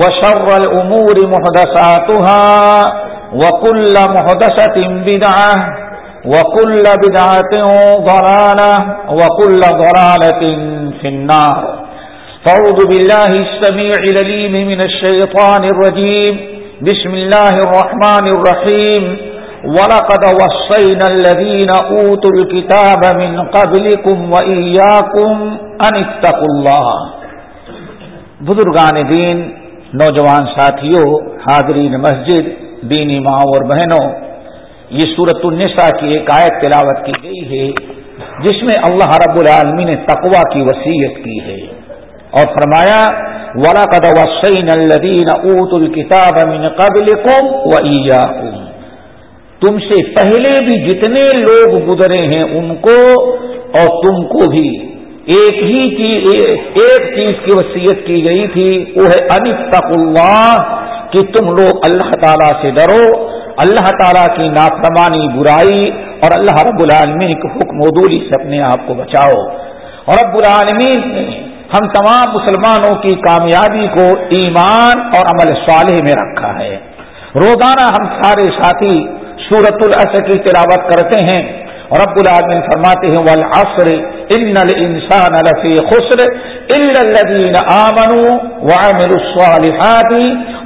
وشر الأمور محدثاتها وكل محدثة بدعة وكل بدعة ضلالة وكل ضلالة في النار. فعوذ بالله السميع لليم من الشيطان الرجيم. بسم الله الرحمن الرحيم. ولقد وصينا الذين أوتوا الكتاب من قبلكم وإياكم أن اتقوا الله. بزرگان دین نوجوان ساتھیوں، حاضرین مسجد، دینی ماں اور بہنوں، یہ صورت النساء کی ایک آیت تلاوت کی گئی ہے، جس میں اللہ رب العالمی نے تقوا کی وسیعت کی ہے۔ اور فرمایا ولا قد وسین الدین اوت الکتاب من قبل و تم سے پہلے بھی جتنے لوگ گزرے ہیں ان کو اور تم کو بھی۔ ایک ہی چیز ایک چیز کی وصیت کی گئی تھی، وہ ہے انتق اللہ، کہ تم لوگ اللہ تعالیٰ سے ڈرو، اللہ تعالیٰ کی نافرمانی، برائی، اور اللہ رب العالمین کے حکم ودولی سے اپنے آپ کو بچاؤ۔ اور رب العالمین نے ہم تمام مسلمانوں کی کامیابی کو ایمان اور عمل صالح میں رکھا ہے۔ روزانہ ہم سارے ساتھی سورت الاسر کی تلاوت کرتے ہیں اور رب العالمین فرماتے ہیں، والعصر ان الانسان لفی خسر الا الذين امنوا وعملوا الصالحات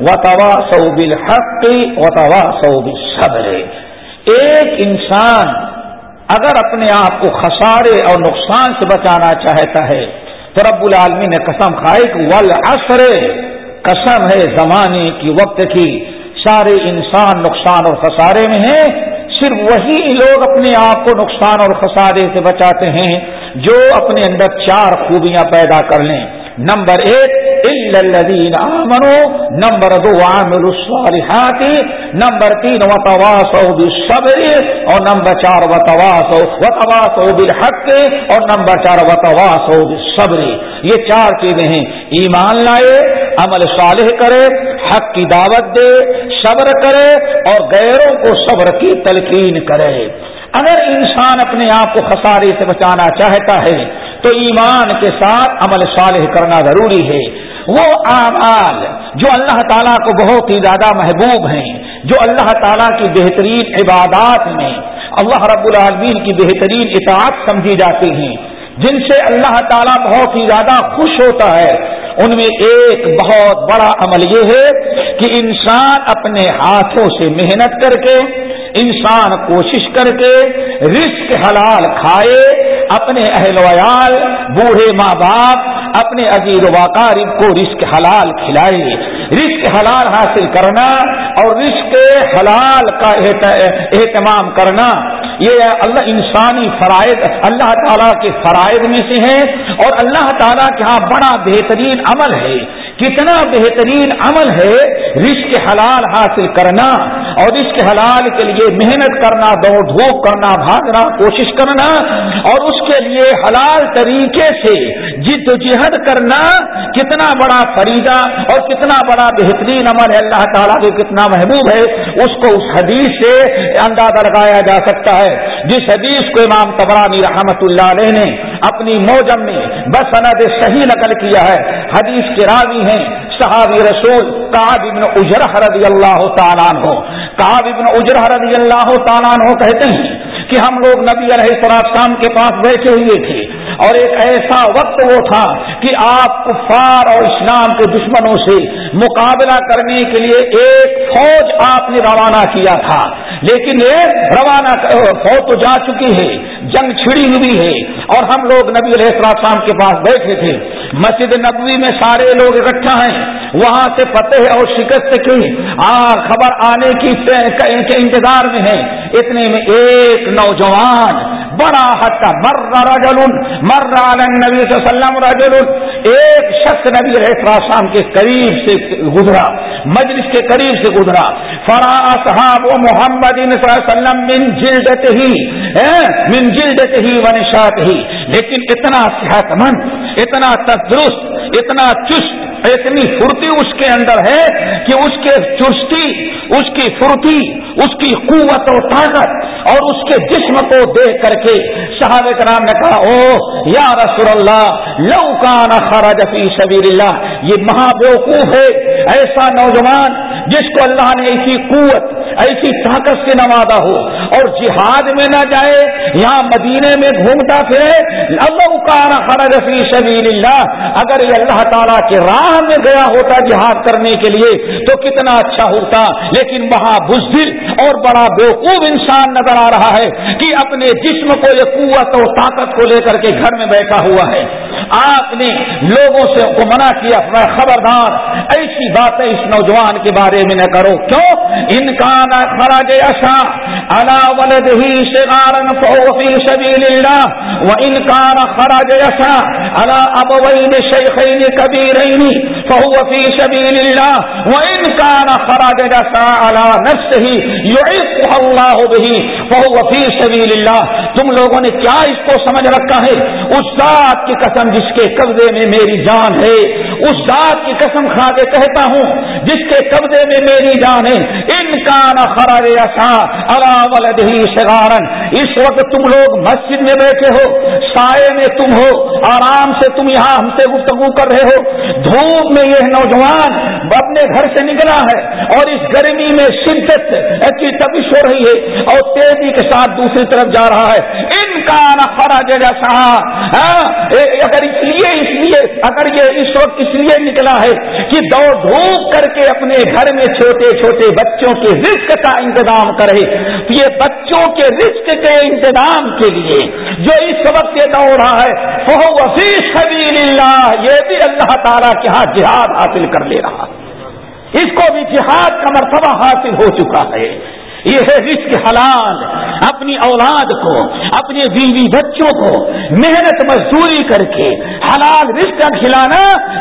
وتواصوا بالحق وتواصوا بالصبر ایک انسان اگر اپنے آپ کو خسارے اور نقصان سے بچانا چاہتا ہے، تو رب العالمین نے قسم کھائی کہ والعصر قسم ہے زمانے کی، وقت کی۔ سارے انسان نقصان اور خسارے میں ہیں، صرف وہی لوگ اپنے آپ کو نقصان اور خسارے سے بچاتے ہیں۔ جو اپنے اندر چار خوبیاں پیدا کر لیں۔ نمبر ایک الدین آمنو نمبر دو عامر الصالحات۔ نمبر تین و تواس اور نمبر چار و تواس و تواس بالحق۔ اور نمبر چار و تواس یہ چار چیزیں ہیں۔ ایمان لائے، عمل صالح کرے، حق کی دعوت دے، صبر کرے، اور غیروں کو صبر کی تلقین کرے۔ اگر انسان اپنے آپ کو خسارے سے بچانا چاہتا ہے، تو ایمان کے ساتھ عمل صالح کرنا ضروری ہے۔ وہ اعمال جو اللہ تعالیٰ کو بہت ہی زیادہ محبوب ہیں، جو اللہ تعالیٰ کی بہترین عبادات میں اللہ رب العالمین کی بہترین اطاعت سمجھی جاتی ہیں۔ جن سے اللہ تعالیٰ بہت ہی زیادہ خوش ہوتا ہے۔ ان میں ایک بہت بڑا عمل یہ ہے کہ انسان اپنے ہاتھوں سے محنت کر کے انسان کوشش کر کے رزق حلال کھائے، اپنے اہل ویال بوڑھے ماں باپ، اپنے عزیز و واقارب کو رزق حلال کھلائے۔ رزق حلال حاصل کرنا اور رزق حلال کا اہتمام کرنا، یہ اللہ انسانی فرائض اللہ تعالیٰ کے فرائض میں سے ہے اور اللہ تعالیٰ کے ہاں بڑا بہترین عمل ہے۔ کتنا بہترین عمل ہے رزق حلال حاصل کرنا اور اس کے حلال کے لیے محنت کرنا، دوڑ دھوپ کرنا، بھاگنا، کوشش کرنا اور اس کے لیے حلال طریقے سے جد و جہد کرنا کتنا بڑا فریدہ اور کتنا بڑا بہترین عمل ہے۔ اللہ تعالیٰ کے کتنا محبوب ہے، اس کو اس حدیث سے اندازہ لگایا جا سکتا ہے۔ جس حدیث کو امام تبرانی رحمت اللہ علیہ نے اپنی موجم میں بس صحیح نقل کیا ہے۔ حدیث کے راوی ہیں صحابی رسول ابن اجرح رضی اللہ تعالیٰ ہو ابن اجرح رضی اللہ تعالیٰ ہو کہتے ہیں کہ ہم لوگ نبی علیہ السلام کے پاس بیٹھے ہوئے تھے اور ایک ایسا وقت وہ تھا کہ آپ کفار اور اسلام کے دشمنوں سے مقابلہ کرنے کے لیے ایک فوج آپ نے روانہ کیا تھا۔ لیکن یہ روانہ فوج تو جا چکی ہے، جنگ چھڑی ہوئی ہے اور ہم لوگ نبی علیہ السلام کے پاس بیٹھے تھے۔ مسجد نبوی میں سارے لوگ اکٹھا ہیں۔ وہاں سے فتح اور شکست کی۔ خبر آنے کی انتظار میں ہے۔ اتنے میں ایک نوجوان، بڑا حد کا مر رجل مر نبی صلی اللہ علیہ وسلم رجل ایک شخص نبی السلام کے قریب سے گزرا، مجلس کے قریب سے گزرا۔ فرا صحاب و محمد وسلم من جلدت ہی من جلدت ہی ونشات ہی لیکن اتنا صحت مند، اتنا تندرست، اتنا چست اتنی پھرتی اس کے اندر ہے کہ اس کے چستی اس کی پھرتی اس کی قوت و طاقت اور اس کے جسم کو دیکھ کر کے صحاب کرام نے کہا او یا رسول اللہ، لو کان خراج فی سبیل اللہ یہ مہا بیوقوف ہے، ایسا نوجوان جس کو اللہ نے ایسی قوت، ایسی طاقت سے نوازا ہو۔ اور جہاد میں نہ جائے، یہاں مدینے میں گھومتا پھرے لو کان فی سبیل اللہ اگر یہ اللہ تعالیٰ کے راہ میں گیا ہوتا جہاد کرنے کے لیے، تو کتنا اچھا ہوتا۔ لیکن وہاں بزدل اور بڑا بیوقوف انسان نظر آ رہا ہے کہ اپنے جسم کو یہ قوت اور طاقت کو لے کر کے گھر میں بیٹھا ہوا ہے۔ آپ نے لوگوں سے کو منع کیا خبردار، ایسی باتیں اس نوجوان کے بارے میں نہ کرو۔ کیوں؟ ان کا نہ خراج ایسا اللہ ولد ہی فوفی اللہ و ان کا نہ خراج ایسا اللہ اب وہی شیخین کبیر فوفی شبیل اللہ و ان کا نہ خراج ایسا اللہ نفس ہی یو اللہ اللہ تم لوگوں نے کیا اس کو سمجھ رکھا ہے؟ اس ذات کی قسم جس کے قبضے میں میری جان ہے۔ اس ذات کی قسم کھا کے کہتا ہوں، جس کے قبضے میں میری جان ہے ان کا نہ خرار ہی شگارن اس وقت تم لوگ مسجد میں بیٹھے ہو، سائے میں تم ہو، آرام سے تم یہاں ہم سے گفتگو کر رہے ہو۔ دھوپ میں یہ نوجوان اپنے گھر سے نکلا ہے اور اس گرمی میں شدت کی تبش ہو رہی ہے اور تیزی کے ساتھ دوسری طرف جا رہا ہے۔ ان کا نہ خراج جیسا ہاں، اگر اس لیے اس لیے، اگر یہ اس وقت اس لیے نکلا ہے کہ دوڑ دھوپ کر کے اپنے گھر میں چھوٹے چھوٹے بچوں کے رزق کا انتظام کرے۔ یہ بچوں کے رزق کے انتظام کے لیے جو اس وقت یہ دوڑ رہا ہے وہ وفی سبیل اللہ یہ بھی اللہ تعالیٰ کے ہاں جہاد حاصل کر لے رہا۔ اس کو بھی جہاد کا مرتبہ حاصل ہو چکا ہے۔ یہ ہے رزق حلال اپنی اولاد کو، اپنے بیوی بچوں کو، محنت مزدوری کر کے حلال رزق کھلانا،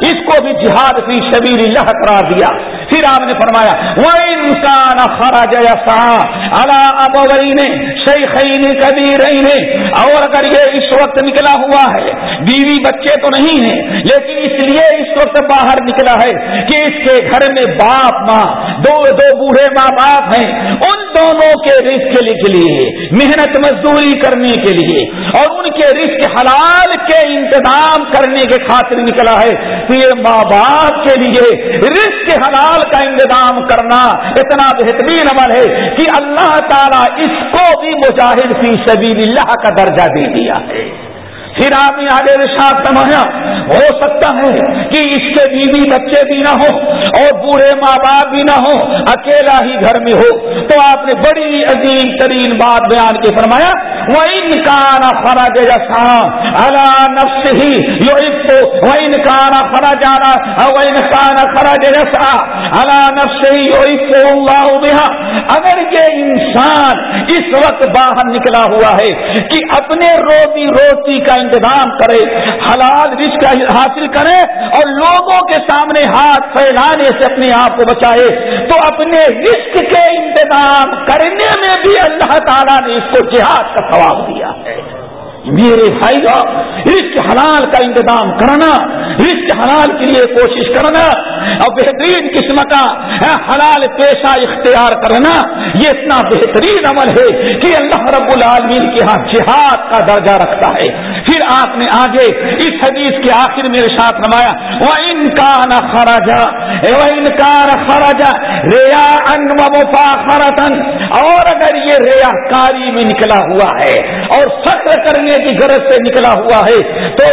اس کو بھی جہاد فی شبیر اللہ قرار دیا۔ پھر آپ نے فرمایا وہ انسان خراج اللہ ابوین شیخین کبیرین اور اگر یہ اس وقت نکلا ہوا ہے، بیوی بچے تو نہیں ہیں، لیکن اس لیے اس وقت باہر نکلا ہے کہ اس کے گھر میں باپ ماں، دو دو بوڑھے ماں باپ ہیں، ان دونوں کے رزق کے لیے محنت مزدوری کرنے کے لیے، اور ان کے رزق حلال کے انتظام کرنے کے خاطر نکلا ہے۔ تو یہ ماں باپ کے لیے رزق حلال کا انتظام کرنا اتنا بہترین عمل ہے کہ اللہ تعالیٰ اس کو بھی مجاہد فی سبیل اللہ کا درجہ دے دیا ہے۔ پھر آپ نے آگے رشاد سمایا ہو سکتا ہے کہ اس کے بیوی بچے بھی نہ ہو اور بوڑھے ماں باپ بھی نہ ہو اکیلا ہی گھر میں ہو۔ تو آپ نے بڑی عظیم ترین بات بیان کی فرمایا وہ انکان فرا جیسا اللہ نفس ہی یو وہ انکان فرا جانا وہ انکان فرا جیسا اللہ نفس ہی یو اللہ اگر یہ انسان اس وقت باہر نکلا ہوا ہے کہ اپنے روزی روٹی کا انتظام کرے، حلال رزق حاصل کرے اور لوگوں کے سامنے ہاتھ پھیلانے سے اپنے آپ کو بچائے۔ تو اپنے رزق کے انتظام کرنے میں بھی اللہ تعالیٰ نے اس کو جہاد کا ثواب دیا ہے۔ میرے بھائی رزق حلال کا انتظام کرنا، رزق حلال کے لیے کوشش کرنا اور بہترین قسم کا حلال پیشہ اختیار کرنا، یہ اتنا بہترین عمل ہے کہ اللہ رب العالمین کے ہاں جہاد کا درجہ رکھتا ہے۔ پھر آپ نے آگے اس حدیث کے آخر میرے ساتھ نمایا وہ ان خراجا وہ ان کا خراجا ریا ان وفا خرتن اور اگر یہ ریا کاری میں نکلا ہوا ہے اور فخر کرنے کی غرض سے نکلا ہوا ہے، تو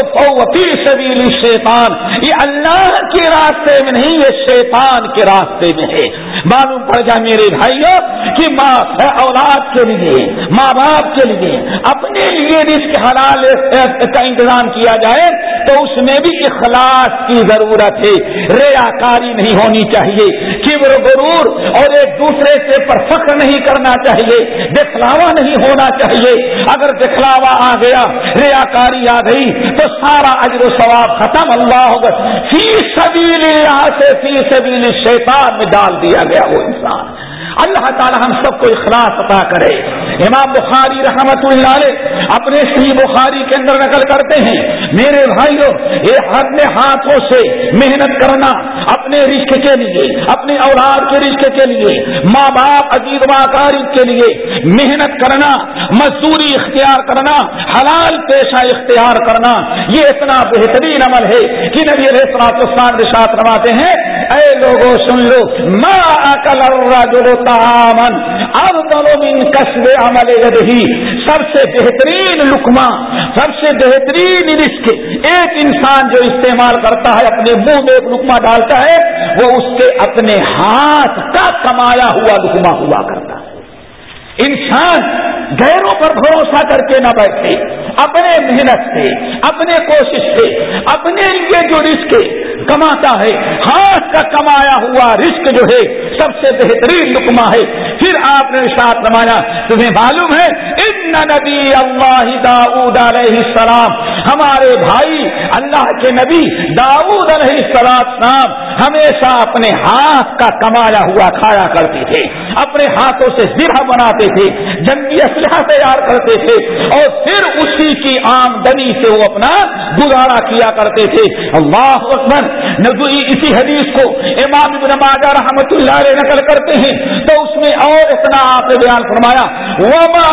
سبیل شیطان یہ اللہ کے راستے میں نہیں، یہ شیطان کے راستے میں ہے۔ معلوم پڑ جائے میرے بھائیوں کہ ماں اولاد کے لیے، ماں باپ کے لیے، اپنے لیے رزق حلال کا انتظام کیا جائے تو اس میں بھی اخلاص کی ضرورت ہے۔ ریا کاری نہیں ہونی چاہیے۔ کبر غرور اور ایک دوسرے سے پر فخر نہیں کرنا چاہیے۔ دکھلاوا نہیں ہونا چاہیے۔ اگر دکھلاوا آ گیا ریا کاری آ گئی، تو سارا اجر و ثواب ختم۔ اللہ ہوگا فی سبیل یہاں سے فی سبیل شیطان میں ڈال دیا گیا وہ انسان۔ اللہ تعالی ہم سب کو اخلاص عطا کرے۔ امام بخاری رحمت اللہ علیہ اپنے سی بخاری کے اندر نقل کرتے ہیں، میرے بھائیوں یہ اپنے ہاتھوں سے محنت کرنا اپنے رشق کے لیے اپنے اولاد کے رشق کے لیے ماں باپ عزیز واقاری کے لیے محنت کرنا، مزدوری اختیار کرنا، حلال پیشہ اختیار کرنا، یہ اتنا بہترین عمل ہے کہ نبی علیہ السلام ساتھ رواتے ہیں اے لوگوں سن لو ماں اکل تعامن افضل من کسب عمل ہی سب سے بہترین لکما سب سے بہترین رزق ایک انسان جو استعمال کرتا ہے، اپنے منہ میں ایک لکما ڈالتا ہے، وہ اس کے اپنے ہاتھ کا کمایا ہوا لکما ہوا کرتا ہے۔ انسان غیروں پر بھروسہ کر کے نہ بیٹھے، اپنے محنت سے، اپنے کوشش سے، اپنے لیے جو رزق کماتا ہے، ہاتھ کا کمایا ہوا رزق جو ہے، سب سے بہترین لکما ہے۔ پھر آپ نے ساتھ نمایا تمہیں معلوم ہے ان نبی اللہ داؤد علیہ السلام ہمارے بھائی اللہ کے نبی داؤد علیہ السلام ہمیشہ اپنے ہاتھ کا کمایا ہوا کھایا کرتے تھے، اپنے ہاتھوں سے زرہ بناتے تھے، جنگی اسلحہ تیار کرتے تھے اور پھر اسی کی آمدنی سے وہ اپنا گزارا کیا کرتے تھے۔ اللہ اکبر اسی حدیث کو امام ابن ماجہ رحمت اللہ علیہ نقل کرتے ہیں تو اس میں اور اتنا آپ نے بیان فرمایا۔ وما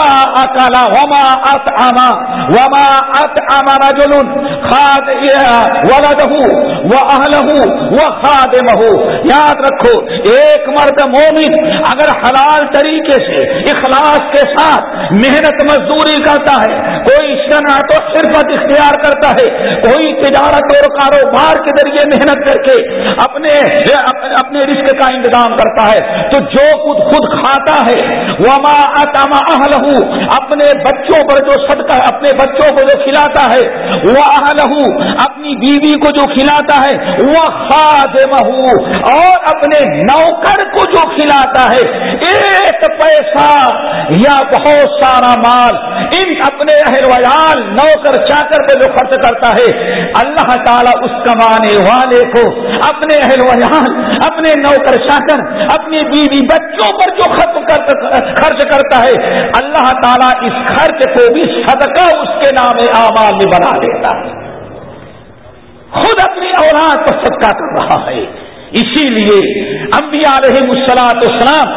اکالا وما ات آما وما ات آما رجل خاد ولدہ و اہلہ یاد رکھو، ایک مرد مومن اگر حلال طریقے سے، اخلاص کے ساتھ محنت مزدوری کرتا ہے، کوئی صنعت و صرفت اختیار کرتا ہے، کوئی تجارت اور کاروبار کے ذریقے محنت کر کے اپنے اپنے رزق کا انتظام کرتا ہے، تو جو خود خود کھاتا ہے، وما اتما اہل اپنے اپنے بچوں پر جو صدقہ اپنے بچوں کو جو کھلاتا ہے وہ اہل اپنی بیوی کو جو کھلاتا ہے وہ خادم اور اپنے نوکر کو جو کھلاتا ہے۔ ایک پیسہ یا بہت سارا مال ان اپنے اہل ویال نوکر چاکر کو جو خرچ کرتا ہے، اللہ تعالیٰ اس کمانے والے کو اپنے اہل ویان اپنے نوکر چاکر، اپنی بیوی بچوں پر جو خرچ کرتا ہے، اللہ تعالیٰ اس خرچ کو بھی صدقہ اس کے نام آمال میں بنا دیتا ہے۔ خود اپنی اولاد پر صدقہ کر رہا ہے۔ اسی لیے انبیاء علیہ مسلاط اسلام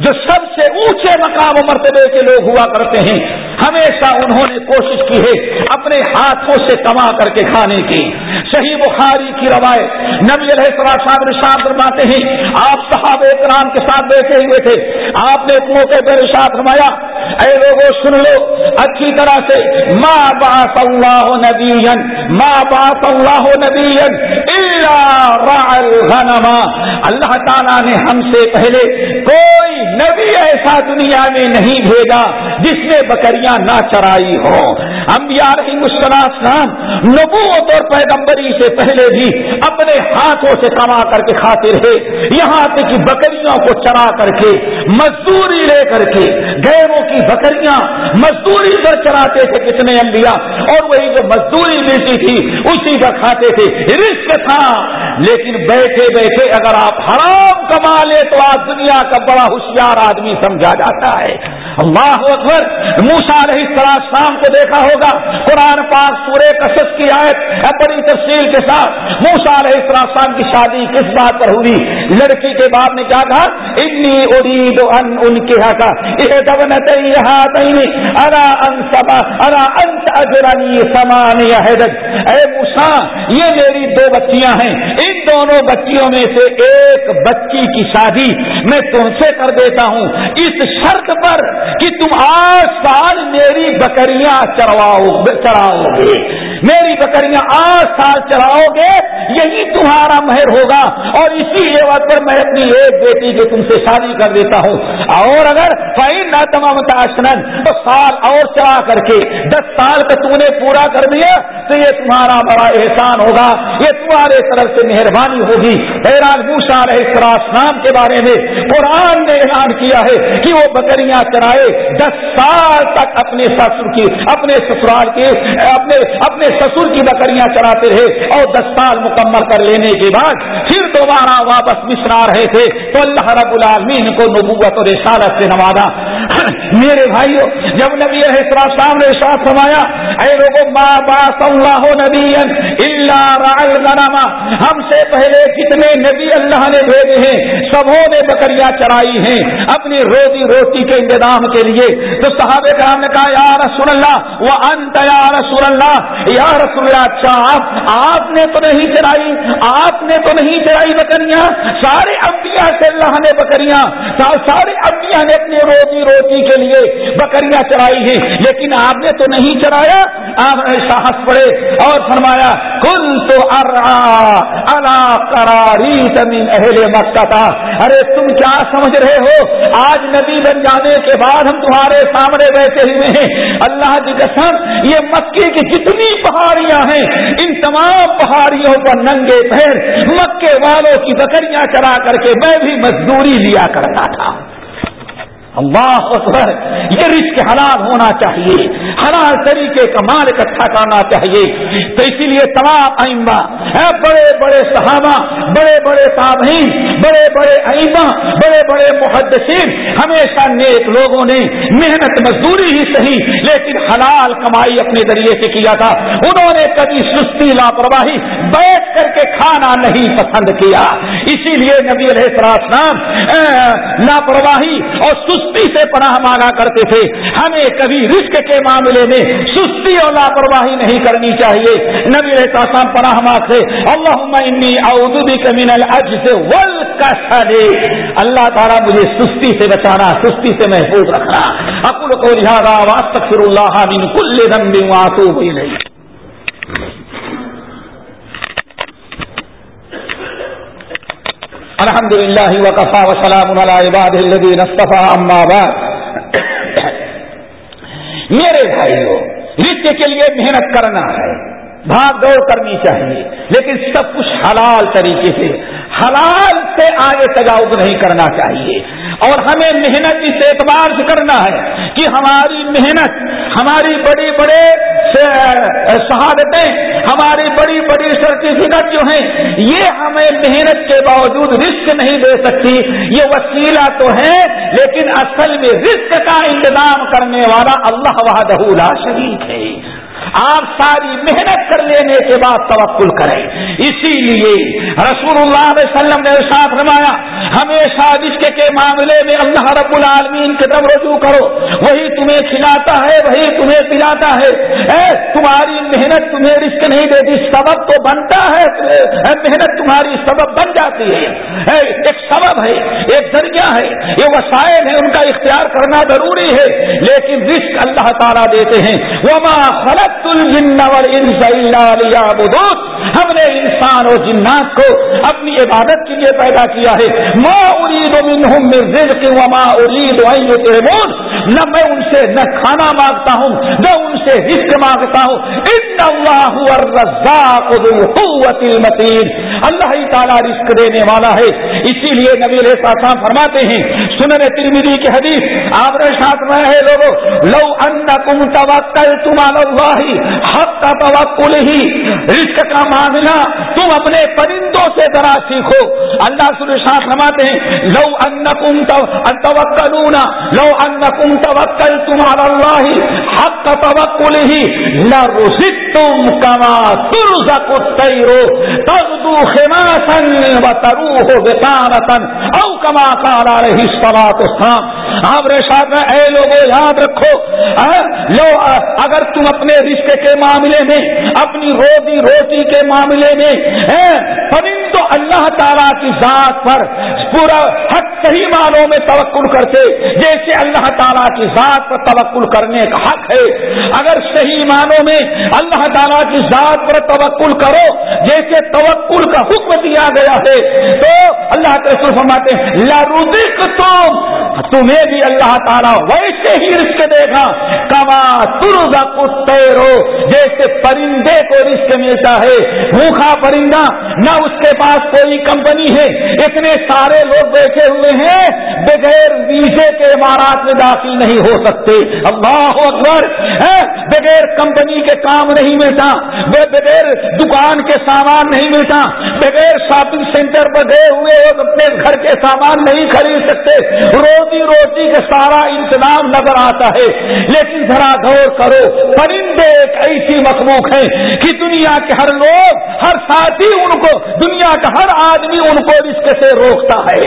جو سب سے اونچے مقام و مرتبے کے لوگ ہوا کرتے ہیں ہمیشہ انہوں نے کوشش کی ہے اپنے ہاتھوں سے کما کر کے کھانے کی۔ صحیح بخاری کی روایت، نبی علیہ صاحب رشاد فرماتے ہیں، آپ صحاب اکرام کے ساتھ بیٹھے ہوئے تھے۔ آپ نے ایک موقع پر رشاد فرمایا، اے لوگوں سن لو، اچھی طرح سے ماں باس اللہ نبی ماں باس اللہ نبی اللہ تعالیٰ نے ہم سے پہلے کوئی نبی ایسا دنیا میں نہیں بھیجا جس نے بکریاں نہ چرائی ہو۔ انبیاء رحیم السلام نبوت اور پیغمبری سے پہلے بھی اپنے ہاتھوں سے کما کر کے کھاتے رہے۔ یہاں تک کہ بکریوں کو چرا کر کے، مزدوری لے کر کے گیروں کی بکریاں مزدوری پر چراتے تھے کتنے انبیاء۔ اور وہی جو مزدوری ملتی تھی، اسی پر کھاتے تھے۔ رسک تھا۔ لیکن بیٹھے بیٹھے اگر آپ حرام کما لے تو آپ دنیا کا بڑا ہوشیار آدمی سمجھا جاتا ہے۔ اللہ اکبر موسا علیہ السلام کو دیکھا ہوگا، قرآن پاک سورے کشش کی آیت بڑی تفصیل کے ساتھ موسا علیہ السلام کی شادی کس بات پر ہوئی؟ لڑکی کے باپ نے کیا کہا؟ اتنی ارید ان ان کے کا یہ دبن ارا ان سما ارا انت اجرانی سمان اے موسا یہ میری دو بچیاں ہیں، ان دونوں بچیوں میں سے ایک بچی کی شادی میں تم سے کر دیتا ہوں۔ اس شرط پر کہ تم آٹھ سال میری بکریاں چرواؤ چراؤ گے میری بکریاں آٹھ سال چراؤ گے یہی تمہارا مہر ہوگا۔ اور اسی لیول پر میں اپنی ایک بیٹی کی تم سے شادی کر دیتا ہوں۔ اور اگر فائن نہ تمام متاثر تو سال اور چلا کر کے، دس سال کا تم نے پورا کر دیا، تو یہ تمہارا بڑا احسان ہوگا۔ یہ تمہارے طرف سے مہربانی ہوگی۔ حیران موسا رہے نام کے بارے میں قرآن نے اعلان کیا ہے کہ وہ بکریاں چرائے دس سال تک اپنے سسر کی، اپنے سسرال کے، اپنے اپنے سسر کی بکریاں چراتے رہے اور دس سال مکمل کر لینے کے بعد پھر دوبارہ واپس مشرا رہے تھے۔ تو اللہ رب العالمین کو نبوت اور رسالت سے نوازا۔ میرے بھائیو، جب نبی السلام نے ساتھ فرمایا، اے لوگوں ماں باس اللہ نبی اللہ ہم سے پہلے کتنے نبی اللہ نے بھیجے ہیں، سبوں نے بکریاں چرائی ہیں۔ اپنی روزی روٹی کے انتظام کے لیے تو صحابہ کرام نے کہا، یا رسول اللہ وہ انت یا رسول اللہ، یا رسول اللہ اچھا آپ آپ نے تو نہیں چرائی آپ نے تو نہیں چرائی بکریاں، سارے انبیاء سے اللہ نے بکریاں، سارے انبیاء نے اپنی روزی روٹی کے لیے بکریاں چرائی ہیں، لیکن آپ نے تو نہیں چرایا آپ نے ساہس پڑے اور فرمایا کل تو ارا کراری زمین اہل مکہ تھا۔ ارے، تم کیا سمجھ رہے ہو؟ آج نبی بن جانے کے بعد ہم تمہارے سامنے بیٹھے ہوئے ہیں۔ اللہ کی قسم، یہ مکے کی جتنی پہاڑیاں ہیں، ان تمام پہاڑیوں پر ننگے پیر مکے والوں کی بکریاں چرا کر کے میں بھی مزدوری لیا کرتا تھا۔ اللہ اکبر، یہ رزق حلال ہونا چاہیے، حلال طریقے کا مال اکٹھا کرنا چاہیے۔ تو اسی لیے تمام ائمہ بڑے بڑے صحابہ، بڑے بڑے تابعین، بڑے بڑے ائمہ بڑے بڑے محدثین، ہمیشہ نیک لوگوں نے محنت مزدوری ہی صحیح، لیکن حلال کمائی اپنے ذریعے سے کیا تھا۔ انہوں نے کبھی سستی، لاپرواہی، بیٹھ کر کے کھانا نہیں پسند کیا۔ اسی لیے نبی علیہ السلام لاپرواہی اور سستی سستی سے پناہ مانگا کرتے تھے۔ ہمیں کبھی رزق کے معاملے میں سستی اور لاپرواہی نہیں کرنی چاہیے۔ نبی رحسان پناہ مانگتے اللہ من العجز والکسل۔ اللہ تعالیٰ مجھے سستی سے بچانا، سستی سے محفوظ رکھنا۔ اکل کو لہٰذا واستغفر اللہ من کل ذنب واتوب الیہ۔ الحمد لله وقفا وسلام اما بعد. میرے بھائیوں رشتے کے لیے محنت کرنا ہے، بھاگ دوڑ کرنی چاہیے، لیکن سب کچھ حلال طریقے سے حلال سے آگے تجاوز نہیں کرنا چاہیے۔ اور ہمیں محنت اس اعتبار سے کرنا ہے کہ ہماری محنت، ہماری بڑی بڑے شہادتیں، ہماری بڑی بڑی سرٹیفکیٹ جو ہیں، یہ ہمیں محنت کے باوجود رسک نہیں دے سکتی۔ یہ وسیلہ تو ہے، لیکن اصل میں رسک کا انتظام کرنے والا اللہ وحدہ لا شریک ہے۔ آپ ساری محنت کر لینے کے بعد توکل کریں۔ اسی لیے رسول اللہ علیہ وسلم نے ساتھ روایا ہمیشہ رشتے کے معاملے میں اللہ رب العالمین کی طرف رجوع کرو۔ وہی تمہیں کھلاتا ہے، وہی تمہیں پلاتا ہے۔ اے، تمہاری محنت تمہیں رشک نہیں دیتی، سبب تو بنتا ہے۔ محنت تمہاری سبب بن جاتی ہے۔ ایک سبب ہے، ایک ذریعہ ہے۔ یہ وسائل ہے ان کا اختیار کرنا ضروری ہے۔ لیکن رزق اللہ تعالیٰ دیتے ہیں۔ وہ خلط ہم نے انسان اور جنات کو اپنی عبادت کے لیے پیدا کیا ہے۔ ماں ارید وما ارید نہ میں ان سے نہ کھانا مانگتا ہوں، نہ ان سے رزق مانگتا ہوں۔ اللہ اللہ ہی تعالیٰ رزق دینے والا ہے۔ اسی لیے نبی علیہ السلام فرماتے ہیں، سنن ترمیدی کی حدیث، آپ نے ساتھ میں ہے لوگوں، لو ان کم توکل تم اللہ حق کا توکل ہی رزق کا مانگنا تم اپنے پرندوں سے ذرا سیکھو۔ اللہ سر ساتھ فرماتے ہیں، لو ان کم توکلونا لو ان کم توکل تم اللہ حق کا توکل ہی لرزق تم کما ترزق الطیرو تغدو خماسا وتروح بطانتا او کما قال علیہ الصلاة آپ نے میں اے لوگوں یاد رکھو لو اگر تم اپنے رشتے کے معاملے میں، اپنی روزی، روٹی کے معاملے میں تو اللہ تعالیٰ کی ذات پر پورا حق صحیح معنوں میں توکل کرتے، جیسے اللہ تعالیٰ کی ذات پر توکل کرنے کا حق ہے۔ اگر صحیح معنوں میں اللہ تعالیٰ کی ذات پر توکل کرو، جیسے توکل کا حکم دیا گیا ہے۔ تو اللہ کے رسول فرماتے ہیں تم تمہیں بھی اللہ تعالیٰ ویسے ہی رزق دے گا۔ کما ترزا کتےرو جیسے پرندے کو رزق ملتا ہے۔ بھوکھا پرندہ، نہ اس کے پاس کوئی کمپنی ہے۔ اتنے سارے لوگ بیٹھے ہوئے ہیں۔ بغیر ویزے کے عمارات میں داخل نہیں ہو سکتے۔ اللہ اکبر ہاں؟ بغیر کمپنی کے کام نہیں ملتا۔ بغیر دکان کے سامان نہیں ملتا۔ بغیر شاپنگ سینٹر پر گئے ہوئے اپنے گھر کے سامان نہیں خرید سکتے، روزی روٹی کا سارا انتظام نظر آتا ہے۔ لیکن ذرا غور کرو، پرندے ایک ایسی مخلوق ہے کہ دنیا کے ہر لوگ، ہر ساتھی ان کو، دنیا کا ہر آدمی ان کو رسک سے روکتا ہے۔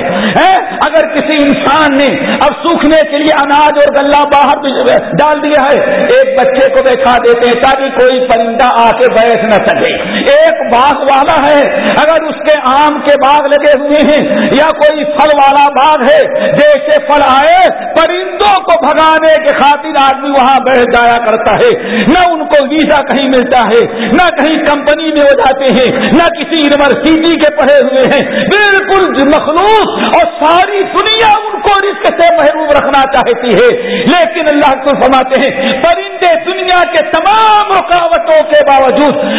اگر کسی انسان نے اب سوکھنے کے لیے اناج اور گلہ باہر ڈال دیا ہے، ایک بچے کو بیٹھا دیتے ہیں، تاکہ کوئی پرندہ آ کے بیٹھ نہ سکے۔ ایک باغ والا ہے اگر اس کے آم کے باغ لگے ہوئے ہیں یا کوئی پھل والا باغ ہے جیسے پھل آئے، پرندوں کو بھگانے کے خاطر آدمی وہاں بیٹھ جایا کرتا ہے۔ نہ ان کو ویزا کہیں ملتا ہے، نہ کہیں کمپنی میں ہو جاتے ہیں، نہ کسی یونیورسٹی کے پڑھے ہوئے ہیں۔ بالکل مخلوق اور ساری دنیا ان کو رزق سے محروم رکھنا چاہتی ہے۔ لیکن اللہ کو فرماتے ہیں، پرندے دنیا کے تمام رکاوٹوں کے باوجود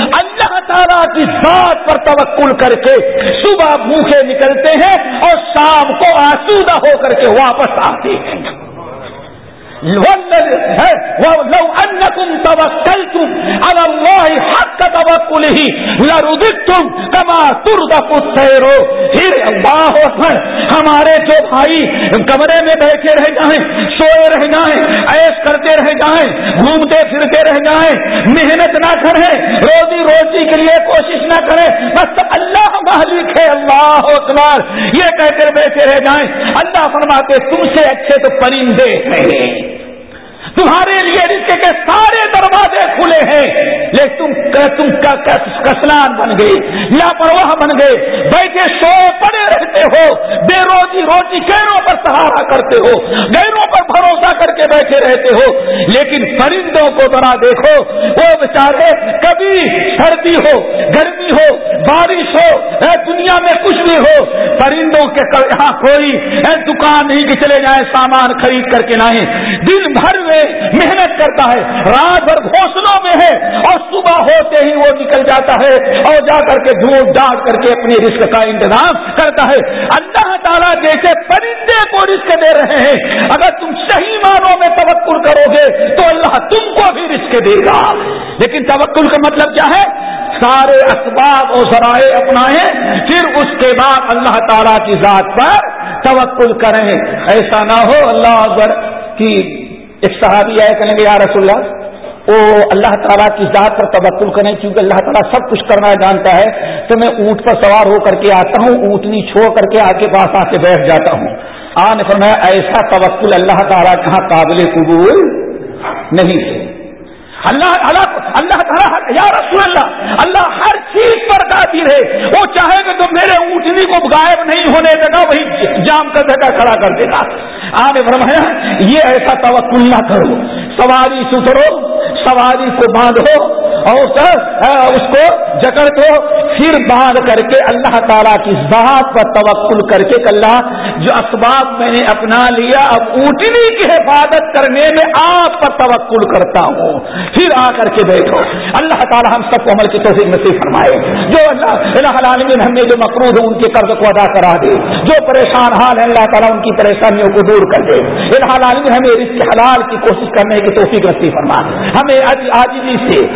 کی ذات پر توکل کر کے صبح بھوکے نکلتے ہیں اور شام کو آسودہ ہو کر کے واپس آتے ہیں۔ لو انکم توکلتم على حق پھر اللہ اکبر ہمارے جو بھائی کمرے میں بیٹھے رہ جائیں، سوئے رہ جائیں ایش کرتے رہ جائیں، گھومتے پھرتے رہ جائیں، محنت نہ کریں، روزی روٹی کے لیے کوشش نہ کریں، بس اللہ مالک ہے، اللہ اکبر۔ یہ کہہ کر بیٹھے رہ جائیں، اللہ فرماتے تم سے اچھے تو پرندے ہیں۔ تمہارے لیے رشتے کے سارے دروازے کھلے ہیں۔ لیکن تم کسلان بن گئی لاپرواہ بن گئے۔ بیٹھے سو پڑے رہتے ہو، بے روزی روٹی گیروں پر سہارا کرتے ہو گیروں پر بھروسہ کر کے بیٹھے رہتے ہو۔ لیکن پرندوں کو ذرا دیکھو، وہ بچارے، کبھی سردی ہو، گرمی ہو، بارش ہو دنیا میں کچھ بھی ہو، پرندوں کے یہاں کوئی دکان نہیں کہ چلے جائیں، سامان خرید کر کے لائیں۔ دن بھر میں محنت کرتا ہے، رات بھر گھونسلوں میں ہے اور صبح ہوتے ہی وہ نکل جاتا ہے اور جا کر کے دھوپ ڈانٹ کر کے اپنی رسک کا انتظام کرتا ہے۔ اللہ تعالیٰ جیسے پرندے کو رسک دے رہے ہیں۔ اگر تم صحیح معنوں میں توکل کرو گے تو اللہ تم کو بھی رسک دے گا۔ لیکن توکل کا مطلب کیا ہے؟ سارے اسباب اور ذرائع اپنائیں، پھر اس کے بعد اللہ تعالیٰ کی ذات پر توکل کریں۔ ایسا نہ ہو، اللہ اکبر کی ایک صحابی آئے کہیں گے یا رسول اللہ وہ اللہ تعالیٰ کی ذات پر تبکل کریں، کیونکہ اللہ تعالیٰ سب کچھ کرنا جانتا ہے، تو میں اونٹ پر سوار ہو کر کے آتا ہوں، اونٹنی چھوڑ کر کے آ کے پاس آ کے بیٹھ جاتا ہوں۔ آن فرمایا، ایسا توکل اللہ تعالیٰ کہاں قابل قبول نہیں ہے۔ اللہ اللہ اللہ تعالیٰ یا رسول اللہ اللہ ہر چیز پر قادر ہے۔ وہ چاہے گا تو میرے اونٹنی کو غائب نہیں ہونے دے گا وہی جام کر دے گا کھڑا کر دے گا آپ نے فرمایا، یہ ایسا توقع نہ کرو۔ سواری سترو، سواری کو باندھو اور اس کو جکڑ دو۔ پھر باندھ کر کے اللہ تعالیٰ کی ذات پر توقل کر کے اللہ، جو اسباب میں نے اپنا لیا، اب اونٹنی کی حفاظت کرنے میں آپ پر توقل کرتا ہوں۔ پھر آ کر کے بیٹھو۔ اللہ تعالیٰ ہم سب کو عمل کی توفیق نصیب فرمائے۔ جو اللہ العالمین ہم نے جو مقروض ان کے قرض کو ادا کرا دے۔ جو پریشان حال ہے اللہ تعالیٰ ان کی پریشانیوں کو دور منظور کر دے۔ اللہ العالمین ہمیں رزق حلال کی کوشش کرنے کی توفیق نصیب فرما۔ ہمیں آجی سے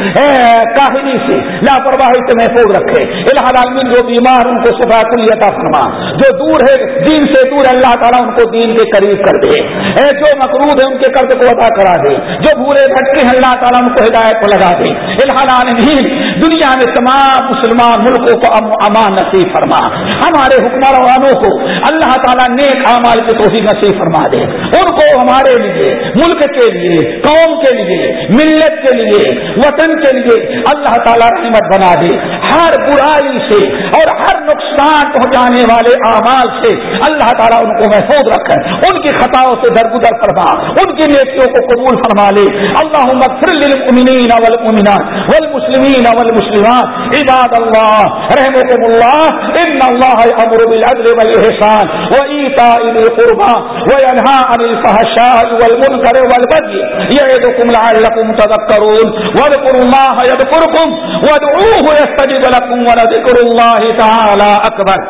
کاہلی سے لاپرواہی سے محفوظ رکھے۔ اللہ العالمین جو بیمار ان کو صبح عطا فرما۔ جو دور ہے، دین سے دور اللہ تعالیٰ ان کو دین کے قریب کر دے۔ اے جو مقروض ہے ان کے قرض کو ادا کرا دے۔ جو بھورے بھٹکے ہیں، اللہ تعالیٰ ان کو ہدایت کو لگا دے۔ اللہ العالمین دنیا میں تمام مسلمان ملکوں کو امان نصیب فرما۔ ہمارے حکمرانوں کو اللہ تعالیٰ نیک اعمال کی توفیق نصیب فرما۔ دے۔ ان کو ہمارے لیے، ملک کے لیے، قوم کے لیے، ملت کے لیے، وطن کے لیے اللہ تعالیٰ رحمت بنا دے۔ ہر برائی سے اور ہر نقصان پہنچانے والے اعمال سے اللہ تعالیٰ ان کو محفوظ رکھے۔ ان کی خطاؤں سے درگزر فرما۔ ان کی نیکیوں کو قبول فرما لے۔ اللہ مغفر للمؤمنین والمؤمنات والمسلمین والمسلمات۔ عباد اللہ رحمكم اللہ۔ ان اللہ امر بالعدل والاحسان وایتاء ذی القربى وینهى عن الفحشاء والمنکر والبغي یعظکم لعلکم تذکرون۔ واذکروا الله يذكركم وادعوه يستجب لكم ولذکر اللہ تعالی اکبر